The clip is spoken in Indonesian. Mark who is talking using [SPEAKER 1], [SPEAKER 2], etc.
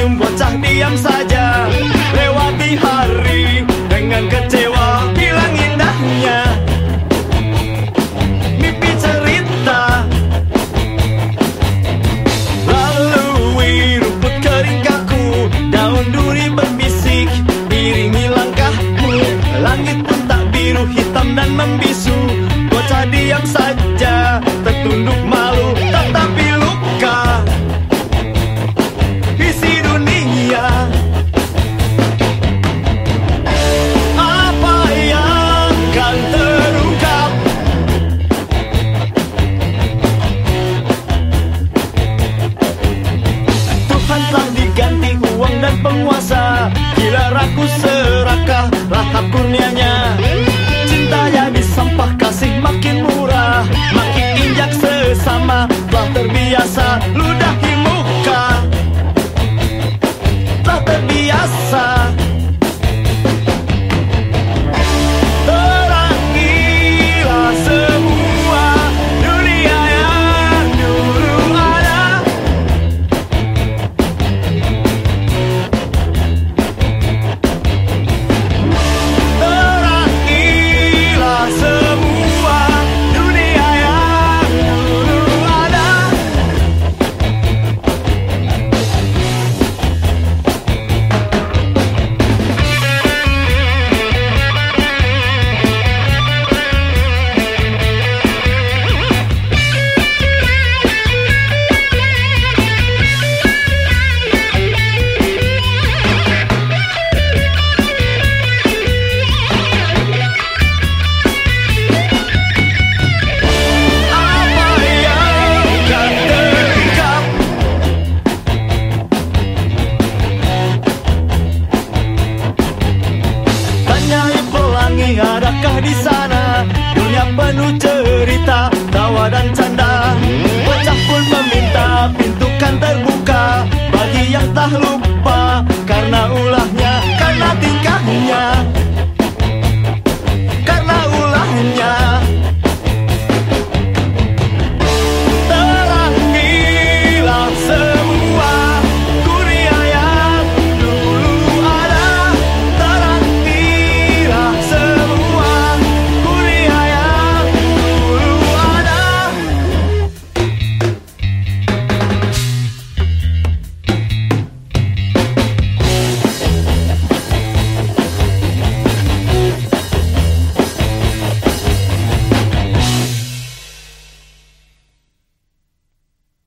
[SPEAKER 1] senyum bocah diam saja. Lewati hari dengan kecewa Bilang indahnya. Mimpi cerita. Lalui rumput kering kaku Daun duri berbisik Iringi langkahmu Langit pun tak biru hitam dan membisu. Bocah diam saja Tertunduk lahap kurnianya Cinta jadi sampah kasih makin murah Makin injak sesama cerita tawa dan canda. Bocah pun meminta pintu kan terbuka. Bagi yang tak lupa